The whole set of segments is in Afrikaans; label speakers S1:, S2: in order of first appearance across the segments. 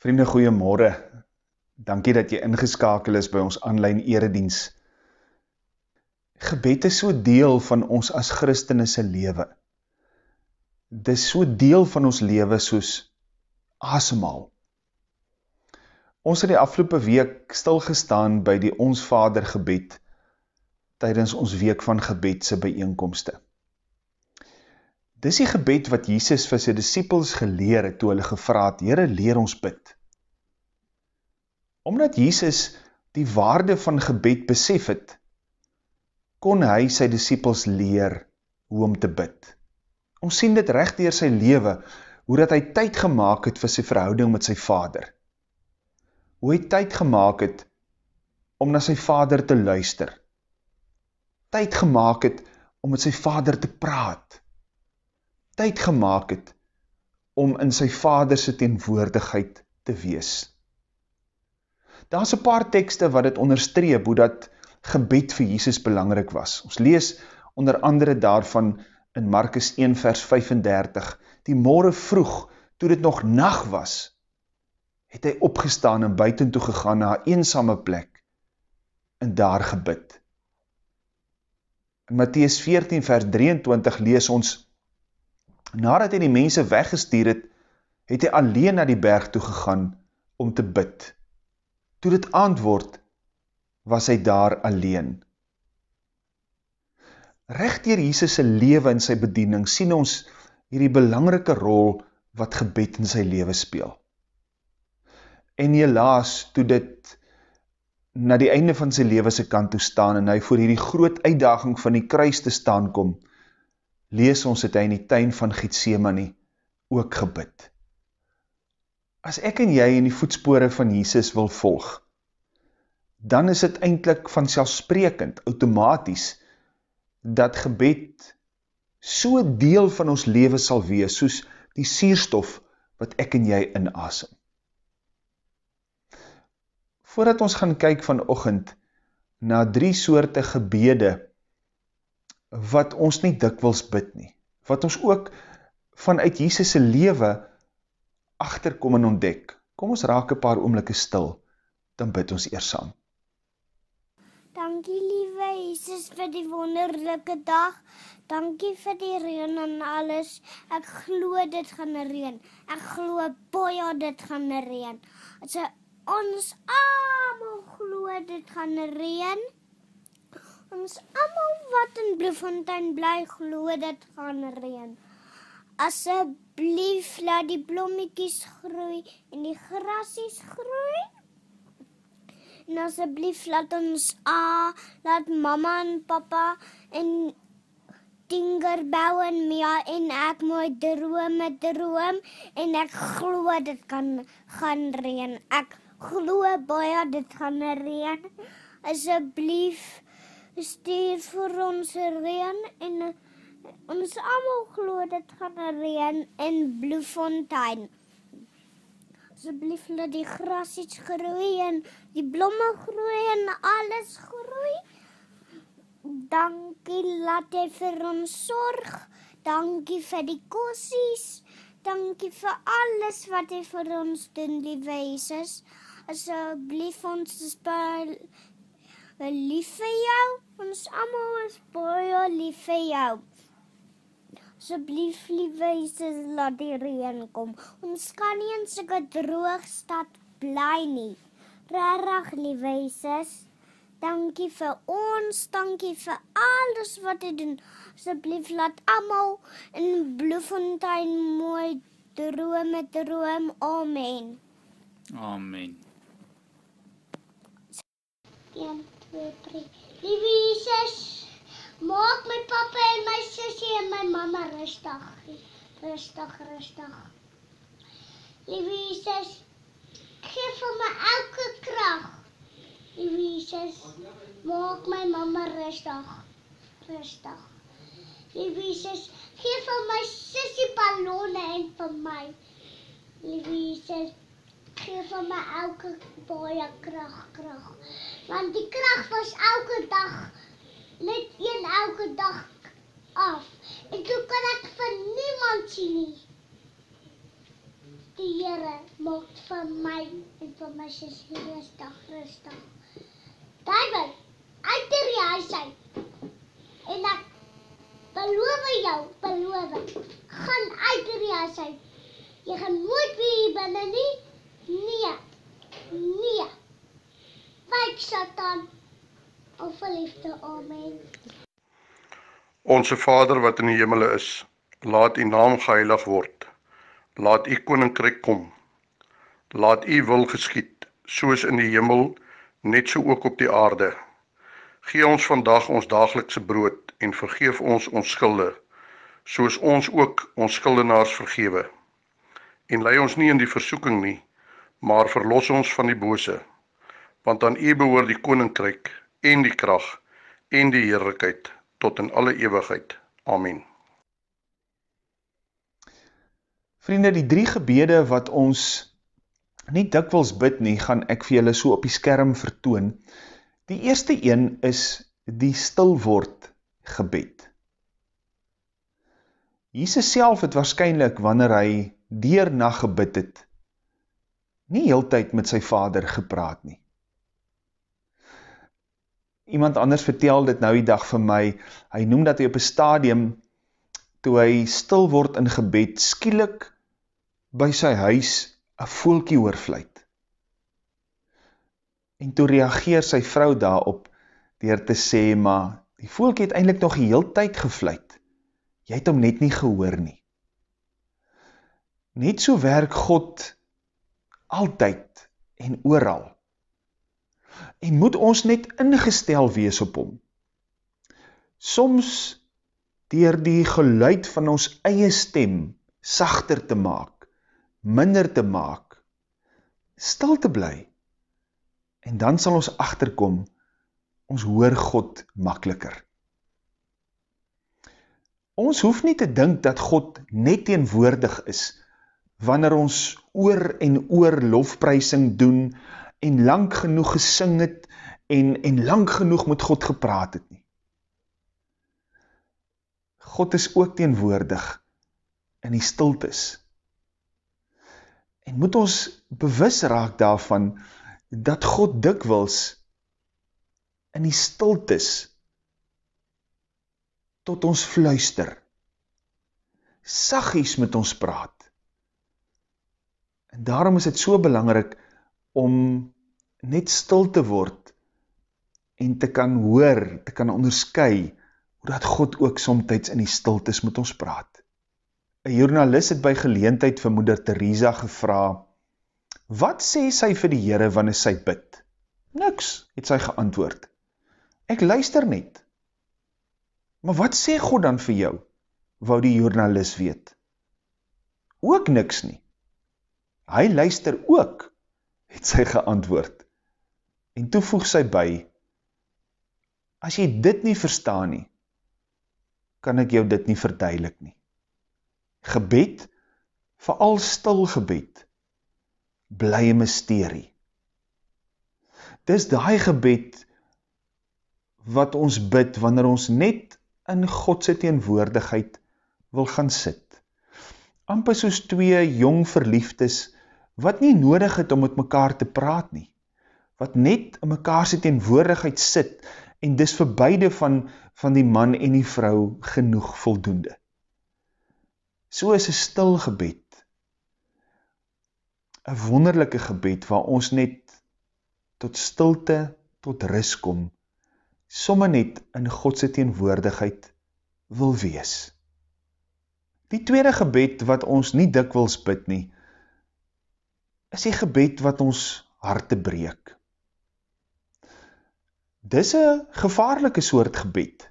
S1: Vriende, goeiemôre. Dankie dat jy ingeskakel is by ons aanlyn erediens. Gebed is so deel van ons as Christene se lewe. Dis so deel van ons lewe soos asemhaal. Ons het die afgelope week stil gestaan by die Ons Vader gebed tydens ons week van gebed se byeenkomste. Dis die gebed wat Jesus vir sy disciples geleer het toe hulle gevra het, Here, leer ons bid. Omdat Jesus die waarde van gebed besef het, kon hy sy disciples leer hoe om te bid. Ons sien dit recht dier sy lewe, hoe dat hy tyd gemaakt het vir sy verhouding met sy vader. Hoe hy tyd gemaakt het om na sy vader te luister. Tyd gemaakt het om met sy vader te praat tyd gemaakt het om in sy vaderse teenwoordigheid te wees. Daar is een paar tekste wat het onderstreep hoe dat gebed vir Jesus belangrijk was. Ons lees onder andere daarvan in Markus 1 vers 35, die morgen vroeg, toe dit nog nacht was, het hy opgestaan en buiten toe gegaan na een eensame plek en daar gebid. In Matthäus 14 vers 23 lees ons, Nadat hy die mense weggestuur het, het hy alleen na die berg toe gegaan om te bid. Toe dit antwoord, was hy daar alleen. Recht dier Jesus' lewe en sy bediening sien ons hierdie belangrike rol wat gebed in sy lewe speel. En helaas, toe dit na die einde van sy lewe sy kant toe staan en hy voor hierdie groot uitdaging van die kruis te staan kom, lees ons het hy in die tuin van Gethsemane ook gebid. As ek en jy in die voetspore van Jesus wil volg, dan is het eindelijk vanselfsprekend, automatisch, dat gebed so deel van ons leven sal wees, soos die sierstof wat ek en jy inasem. Voordat ons gaan kyk van ochend na drie soorte gebede wat ons nie dikwils bid nie, wat ons ook vanuit Jesus' lewe achterkom en ontdek. Kom ons raak een paar oomlikke stil, dan bid ons eers saam.
S2: Dankie liewe Jesus vir die wonderlijke dag, dankie vir die reen en alles, ek glo dit gaan reen, ek glo boja dit gaan reen, as ons allemaal glo dit gaan reen, Ons almal wat in Bloemfontein bly glo dit gaan reën. Asseblief laat die blommetjies groei en die grasies groei. En asseblief laat ons a laat mamma en pappa en Dinger bou en Mia en ek mooi drome droom en ek glo dit kan gaan reën. Ek glo baie dit gaan reën. Asseblief stuur vir ons reën en ons almal glo dit gaan reën in Bloemfontein. Asseblief laat die grasies groei en die blomme groei en alles groei. Dankie laat jy vir ons sorg. Dankie vir die kossies. Dankie vir alles wat jy vir ons doen, liewe Jesus. Asseblief ons speel lief vir jou. Ons almal is baie lief vir jou. Asseblief liewe Jesus, laat die reën kom. Ons kan nie in sulke droog stad bly nie. Regtig liewe Jesus. Dankie vir ons, dankie vir alles wat jy doen. Asseblief laat almal in Bloemfontein mooi drome droom. Amen.
S3: Amen.
S2: Ja twee, drie. Lieve Jesus, maak my papa en my sussie en my mamma rustig. Rustig, rustig. Lieve Jesus, geef vir my elke krag. Lieve Jesus, maak my mamma rustig. Rustig. Lieve Jesus, geef vir my sussie ballonne en vir my. Lieve Jesus, gee vir my elke baie krag, krag. Want die krag was elke dag net een elke dag af. En toe kan ek vir niemand sien nie. die Here maak vir my en vir my sussie rustig, rustig. David, uit die huis uit. En ek beloof jou, beloof. Gaan uit die huis uit. Jy gaan nooit weer hier binne nie. Nee. Nee. Wyk Satan. O verliefde, amen.
S3: Onse Vader wat in die hemele is, laat U naam geheilig word. Laat U koninkryk kom. Laat U wil geskied, soos in die hemel, net so ook op die aarde. Gee ons vandag ons daaglikse brood en vergeef ons ons skulde, soos ons ook ons skuldenaars vergewe. En lei ons nie in die versoeking nie, maar verlos ons van die bose, want aan U behoort die koninkryk en die krag en die heerlikheid tot in alle ewigheid. Amen.
S1: Vriende, die drie gebede wat ons nie dikwels bid nie, gaan ek vir julle so op die skerm vertoon. Die eerste een is die stilword gebed. Jesus self het waarschijnlijk, wanneer hy dier na gebid het, nie heel tyd met sy vader gepraat nie. Iemand anders vertel dit nou die dag vir my, hy noem dat hy op een stadium toe hy stil word in gebed, skielik by sy huis een voelkie oorvluit. En toe reageer sy vrou daarop, dier te sê, maar die voelkie het eindelijk nog die heel tyd gevluit. Jy het hom net nie gehoor nie. Net so werk God altyd en ooral. En moet ons net ingestel wees op hom. Soms dier die geluid van ons eie stem sachter te maak, minder te maak, stil te bly, en dan sal ons achterkom, ons hoor God makkeliker. Ons hoef nie te dink dat God net teenwoordig is, wanneer ons oor en oor lofprysing doen, en lang genoeg gesing het, en, en lang genoeg met God gepraat het nie. God is ook teenwoordig in die stiltes. En moet ons bewus raak daarvan dat God dikwils in die stiltes tot ons fluister, sagies met ons praat. En daarom is het so belangrik om net stil te word en te kan hoor, te kan onderskui, hoe dat God ook somtijds in die stiltes met ons praat. Een journalist het by geleentheid vir moeder Theresa gevra, wat sê sy vir die Heere wanneer sy bid? Niks, het sy geantwoord. Ek luister net. Maar wat sê God dan vir jou, wou die journalist weet? Ook niks nie. Hy luister ook, het sy geantwoord. En toevoeg sy by, as jy dit nie verstaan nie, kan ek jou dit nie verduidelik nie. Gebed, veral stil gebed, bly een mysterie. Dis die gebed wat ons bid wanneer ons net in Godse teenwoordigheid wil gaan sit. Amper soos twee jong verliefdes wat nie nodig het om met mekaar te praat nie, wat net in mekaar sy teenwoordigheid sit en dis vir beide van, van die man en die vrou genoeg voldoende. So is een stil gebed, een wonderlijke gebed waar ons net tot stilte, tot ris kom, somme net in Godse teenwoordigheid wil wees. Die tweede gebed wat ons nie dikwils bid nie, is die gebed wat ons harte breek dis een gevaarlike soort gebed,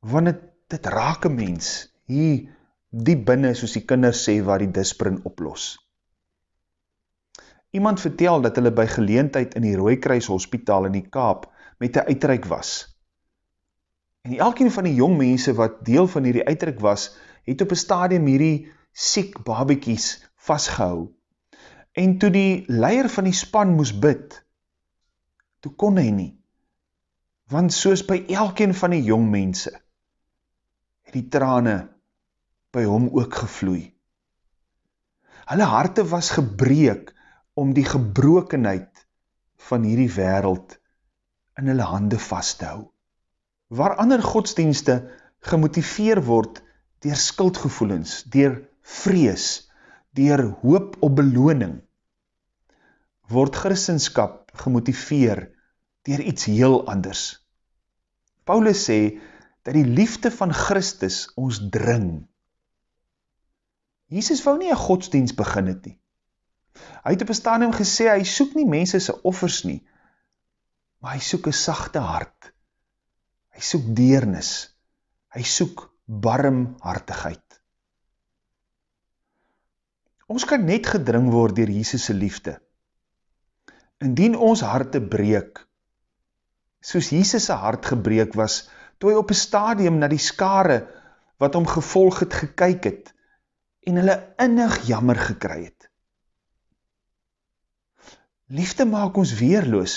S1: want het, het raak een mens, hier diep binnen, soos die kinders sê, waar die disprin oplos. Iemand vertel dat hulle by geleentheid in die Rooikruis Hospitaal in die Kaap met die uitreik was. En elkeen van die jong mense wat deel van hierdie uitreik was, het op een stadium hierdie siek babiekies vastgehou. En toe die leier van die span moes bid, toe kon hy nie want soos by elkeen van die jong mense, het die trane by hom ook gevloei. Hulle harte was gebreek om die gebrokenheid van hierdie wereld in hulle hande vast te hou. Waar ander godsdienste gemotiveer word dier skuldgevoelens, dier vrees, dier hoop op beloning, word christenskap gemotiveer dier iets heel anders. Paulus sê, dat die liefde van Christus ons dring. Jesus wou nie een godsdienst begin het nie. Hy het op een stadium gesê, hy soek nie mense sy offers nie, maar hy soek een sachte hart. Hy soek deernis. Hy soek barmhartigheid. Ons kan net gedring word dier Jesus' liefde. Indien ons harte breek, soos Jesus' hart gebreek was, toe hy op een stadium na die skare wat om gevolg het gekyk het en hulle innig jammer gekry het. Liefde maak ons weerloos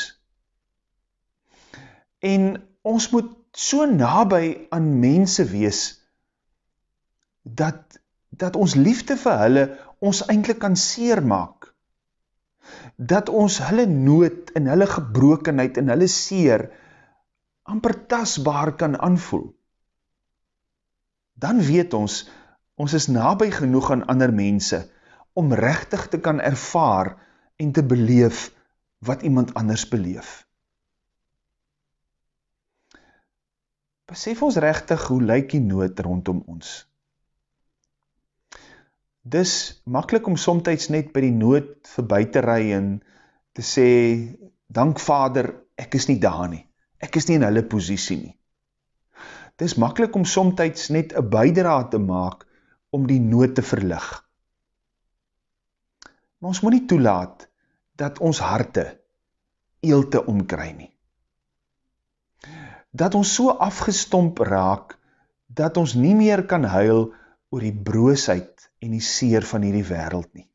S1: en ons moet so nabij aan mense wees dat, dat ons liefde vir hulle ons eindelijk kan seer maak. Dat ons hulle nood en hulle gebrokenheid en hulle seer amper tasbaar kan aanvoel, dan weet ons, ons is nabij genoeg aan ander mense, om rechtig te kan ervaar en te beleef wat iemand anders beleef. Besef ons rechtig hoe lyk die nood rondom ons. Dis makkelijk om somtijds net by die nood voorbij te rij en te sê, dank vader, ek is nie daar nie ek is nie in hulle posiesie nie. Het is makkelijk om somtijds net een bijdraad te maak om die nood te verlig. Maar ons moet nie toelaat dat ons harte eelte omkry nie. Dat ons so afgestomp raak, dat ons nie meer kan huil oor die broosheid en die seer van hierdie wereld nie.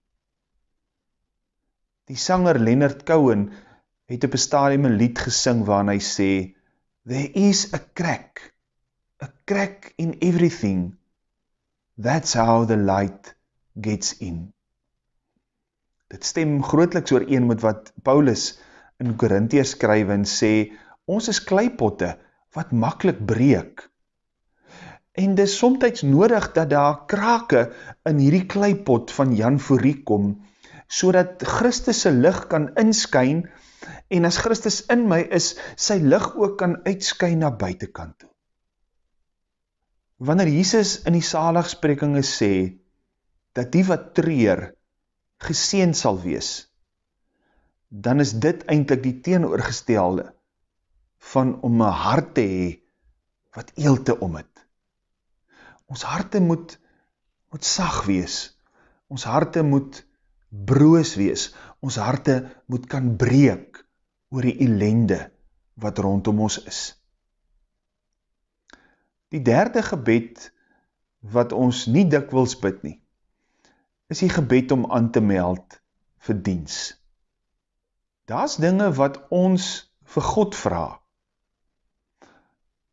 S1: Die sanger Leonard Cohen het op een stadium een lied gesing waarin hy sê, There is a crack, a crack in everything. That's how the light gets in. Dit stem grootliks oor een met wat Paulus in Korintiërs skryf en sê, ons is kleipotte wat makkelijk breek. En dis somtijds nodig dat daar krake in hierdie kleipot van Jan Fourie kom, so dat Christus' licht kan inskyn en as Christus in my is, sy lig ook kan uitskyn na buitenkant toe. Wanneer Jesus in die saligsprekinge sê, dat die wat treer, geseen sal wees, dan is dit eindelijk die teenoorgestelde, van om my hart te hee, wat eelte om het. Ons harte moet, moet sag wees, ons harte moet broos wees, ons harte moet kan breek, oor die ellende wat rondom ons is. Die derde gebed wat ons nie dikwils bid nie, is die gebed om aan te meld vir diens. Daar is dinge wat ons vir God vraag.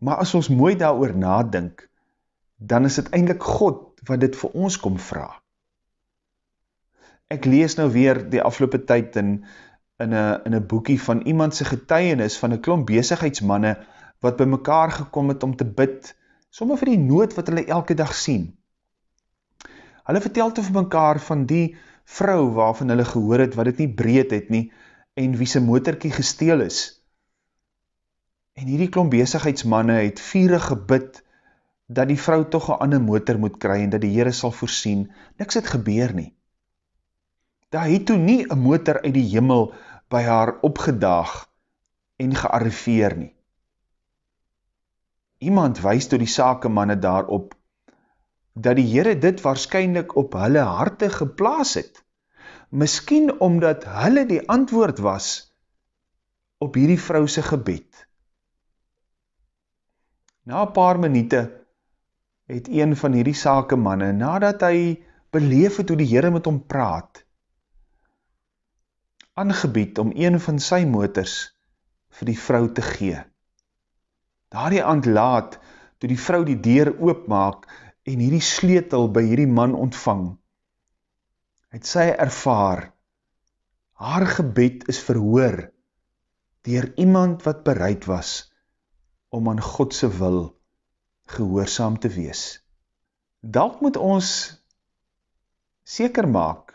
S1: Maar as ons mooi daar nadink, dan is het eindelijk God wat dit vir ons kom vraag. Ek lees nou weer die afgelopen tyd in in een, in een boekie van iemand sy getuienis van een klomp bezigheidsmanne wat by mekaar gekom het om te bid, somme vir die nood wat hulle elke dag sien. Hulle vertel toe vir mekaar van die vrou waarvan hulle gehoor het wat het nie breed het nie en wie sy motorkie gesteel is. En hierdie klomp bezigheidsmanne het vierig gebid dat die vrou toch een ander motor moet kry en dat die Heere sal voorsien, niks het gebeur nie. Daar het toe nie een motor uit die jimmel by haar opgedaag en gearriveer nie. Iemand wees door die sakemanne daarop, dat die Heere dit waarschijnlijk op hulle harte geplaas het, miskien omdat hulle die antwoord was op hierdie vrouwse gebed. Na paar minuute het een van hierdie sakemanne, nadat hy beleef het hoe die Heere met hom praat, aangebied om een van sy motors vir die vrou te gee. Daar die aand laat, toe die vrou die deur oopmaak en hierdie sleetel by hierdie man ontvang, het sy ervaar, haar gebed is verhoor dier iemand wat bereid was om aan Godse wil gehoorzaam te wees. Dalk moet ons seker maak,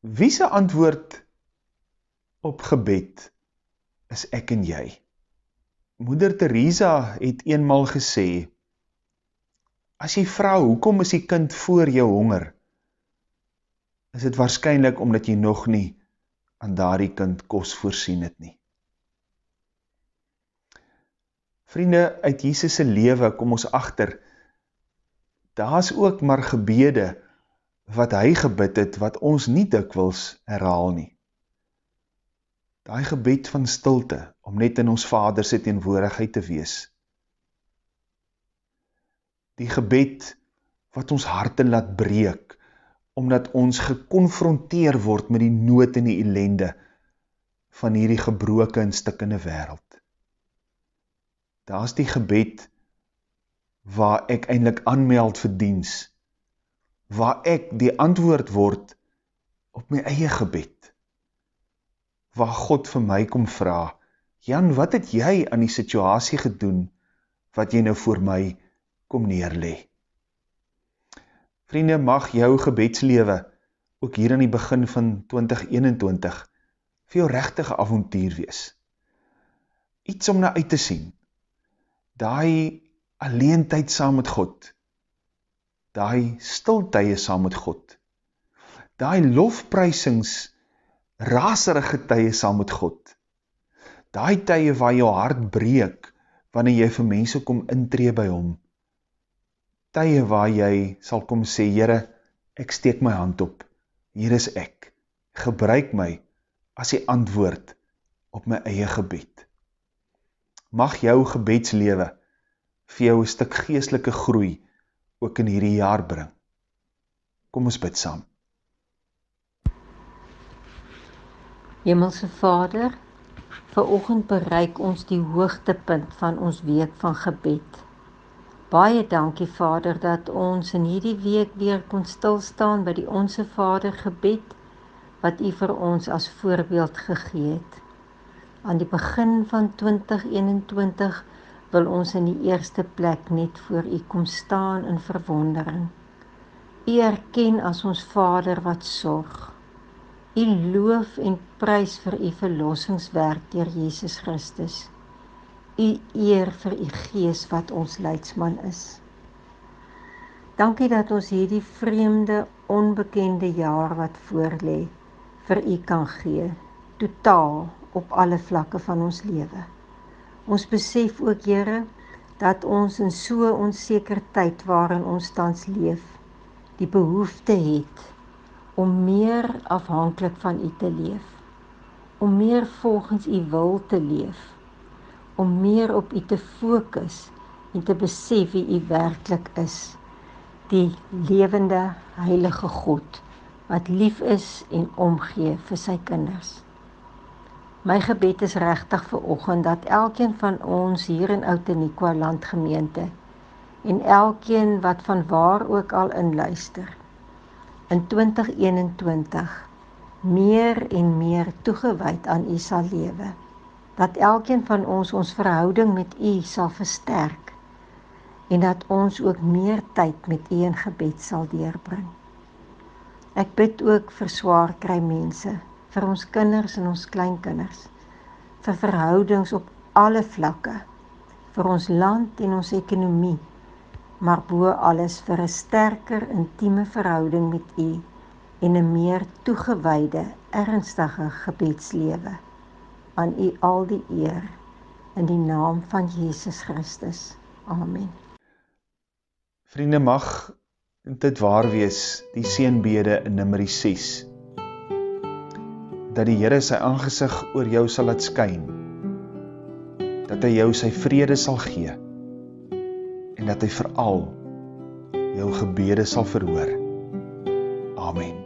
S1: wie sy antwoord op gebed is ek en jy. Moeder Teresa het eenmal gesê, as jy vrou, hoekom is die kind voor jou honger? Is het waarschijnlijk omdat jy nog nie aan daardie kind kos voorsien het nie. Vriende, uit Jesus' lewe kom ons achter, daar is ook maar gebede wat hy gebid het, wat ons nie dikwils herhaal nie daai gebed van stilte, om net in ons vader sy teenwoordigheid te wees. Die gebed wat ons harte laat breek, omdat ons geconfronteer word met die nood en die ellende van hierdie gebroke en stikkende wereld. Daar is die gebed waar ek eindelijk aanmeld vir diens, waar ek die antwoord word op my eie gebed waar God vir my kom vraag, Jan, wat het jy aan die situasie gedoen, wat jy nou voor my kom neerle? Vriende, mag jou gebedslewe, ook hier aan die begin van 2021, vir jou rechtige avontuur wees. Iets om na uit te sien, daai alleentheid saam met God, daai stiltuie saam met God, daai lofprysings, raserige tye saam met God. Daai tye waar jou hart breek, wanneer jy vir mense kom intree by hom. Tye waar jy sal kom sê, Heere, ek steek my hand op, hier is ek, gebruik my as die antwoord op my eie gebed. Mag jou gebedslewe vir jou een stuk geestelike groei ook in hierdie jaar bring. Kom ons bid saam.
S4: Hemelse Vader, vanoggend bereik ons die hoogtepunt van ons week van gebed. Baie dankie Vader dat ons in hierdie week weer kon stil staan by die Onse Vader gebed wat U vir ons as voorbeeld gegee het. Aan die begin van 2021 wil ons in die eerste plek net voor U kom staan in verwondering. U erken as ons Vader wat sorg. U loof en prys vir u verlossingswerk deur Jesus Christus. U eer vir u Gees wat ons leidsman is. Dankie dat ons hierdie vreemde, onbekende jaar wat voorlê vir u kan gee, totaal op alle vlakke van ons lewe. Ons besef ook, Here, dat ons in so 'n onseker tyd waarin ons tans leef, die behoefte het om meer afhanklik van U te leef, om meer volgens U wil te leef, om meer op U te fokus en te besef wie U werklik is, die lewende heilige God wat lief is en omgee vir sy kinders. My gebed is regtig vir oggend dat elkeen van ons hier in Outeniqua landgemeente en elkeen wat van waar ook al inluister in 2021 meer en meer toegewyd aan U sal lewe. Dat elkeen van ons ons verhouding met U sal versterk en dat ons ook meer tyd met U in gebed sal deurbring. Ek bid ook vir swaar kry mense, vir ons kinders en ons kleinkinders, vir verhoudings op alle vlakke, vir ons land en ons ekonomie maar bo alles vir 'n sterker intieme verhouding met U en 'n meer toegewyde, ernstige gebedslewe. Aan U al die eer in die naam van Jesus Christus. Amen.
S1: Vriende mag dit waar wees die seënbede in Numeri 6 dat die Here sy aangesig oor jou sal laat skyn. Dat hy jou sy vrede sal gee en dat hy veral jou gebede sal verhoor. Amen.